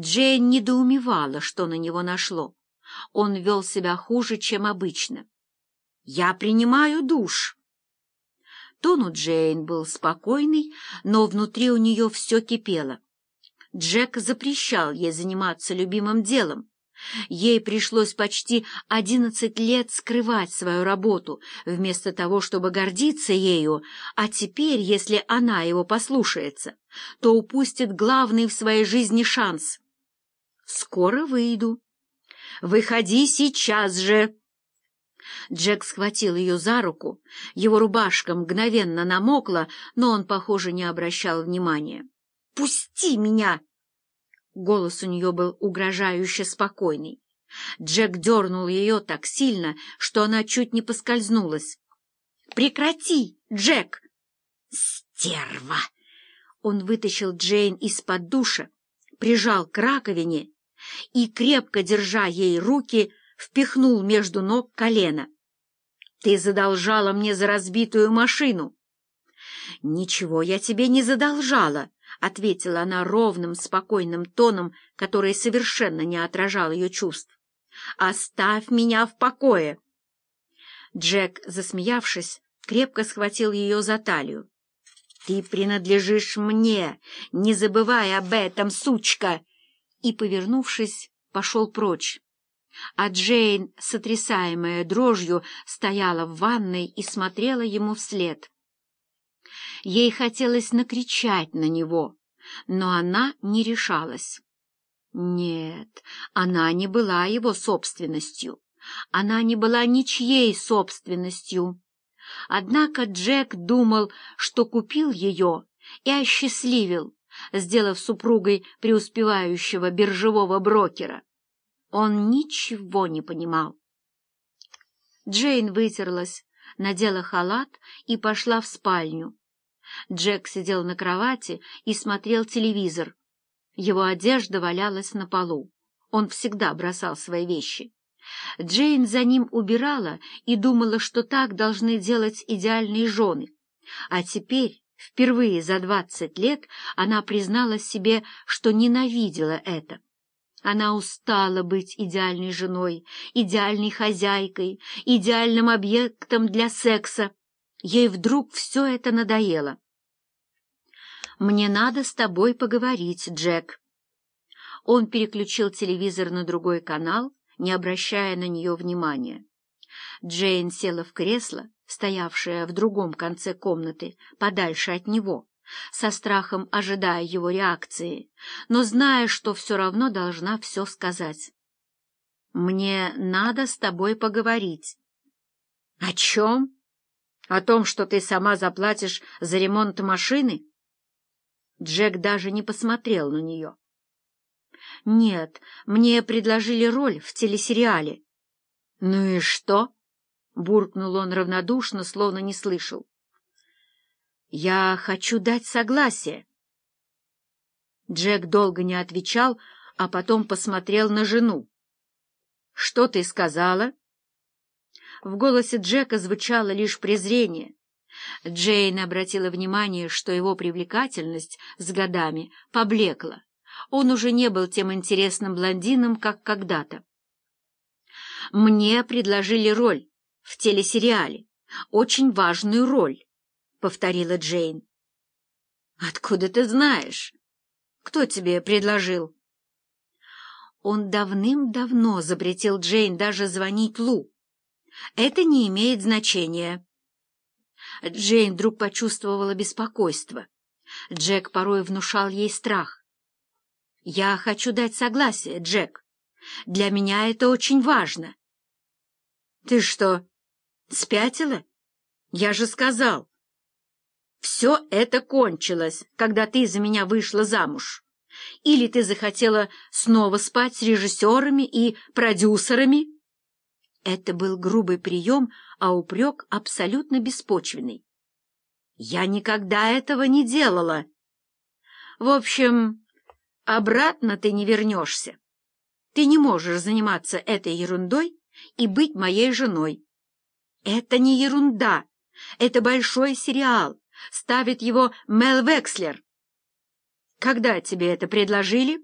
Джейн недоумевала, что на него нашло. Он вел себя хуже, чем обычно. «Я принимаю душ». Тон у Джейн был спокойный, но внутри у нее все кипело. Джек запрещал ей заниматься любимым делом. Ей пришлось почти одиннадцать лет скрывать свою работу, вместо того, чтобы гордиться ею, а теперь, если она его послушается, то упустит главный в своей жизни шанс. «Скоро выйду». «Выходи сейчас же!» Джек схватил ее за руку, его рубашка мгновенно намокла, но он, похоже, не обращал внимания. «Пусти меня!» Голос у нее был угрожающе спокойный. Джек дернул ее так сильно, что она чуть не поскользнулась. «Прекрати, Джек!» «Стерва!» Он вытащил Джейн из-под душа, прижал к раковине и, крепко держа ей руки, впихнул между ног колено. «Ты задолжала мне за разбитую машину!» «Ничего я тебе не задолжала!» — ответила она ровным, спокойным тоном, который совершенно не отражал ее чувств. «Оставь меня в покое!» Джек, засмеявшись, крепко схватил ее за талию. «Ты принадлежишь мне! Не забывай об этом, сучка!» И, повернувшись, пошел прочь. А Джейн, сотрясаемая дрожью, стояла в ванной и смотрела ему вслед. Ей хотелось накричать на него, но она не решалась. Нет, она не была его собственностью. Она не была ничьей собственностью. Однако Джек думал, что купил ее и осчастливил, сделав супругой преуспевающего биржевого брокера. Он ничего не понимал. Джейн вытерлась, надела халат и пошла в спальню. Джек сидел на кровати и смотрел телевизор. Его одежда валялась на полу. Он всегда бросал свои вещи. Джейн за ним убирала и думала, что так должны делать идеальные жены. А теперь, впервые за двадцать лет, она призналась себе, что ненавидела это. Она устала быть идеальной женой, идеальной хозяйкой, идеальным объектом для секса. Ей вдруг все это надоело. «Мне надо с тобой поговорить, Джек». Он переключил телевизор на другой канал, не обращая на нее внимания. Джейн села в кресло, стоявшее в другом конце комнаты, подальше от него, со страхом ожидая его реакции, но зная, что все равно должна все сказать. «Мне надо с тобой поговорить». «О чем?» О том, что ты сама заплатишь за ремонт машины? Джек даже не посмотрел на нее. Нет, мне предложили роль в телесериале. Ну и что? Буркнул он равнодушно, словно не слышал. Я хочу дать согласие. Джек долго не отвечал, а потом посмотрел на жену. Что ты сказала? В голосе Джека звучало лишь презрение. Джейн обратила внимание, что его привлекательность с годами поблекла. Он уже не был тем интересным блондином, как когда-то. «Мне предложили роль в телесериале, очень важную роль», — повторила Джейн. «Откуда ты знаешь? Кто тебе предложил?» Он давным-давно запретил Джейн даже звонить Лу. Это не имеет значения. Джейн вдруг почувствовала беспокойство. Джек порой внушал ей страх. «Я хочу дать согласие, Джек. Для меня это очень важно». «Ты что, спятила? Я же сказал. Все это кончилось, когда ты за меня вышла замуж. Или ты захотела снова спать с режиссерами и продюсерами?» Это был грубый прием, а упрек абсолютно беспочвенный. «Я никогда этого не делала!» «В общем, обратно ты не вернешься. Ты не можешь заниматься этой ерундой и быть моей женой. Это не ерунда, это большой сериал, ставит его Мел Векслер. Когда тебе это предложили?»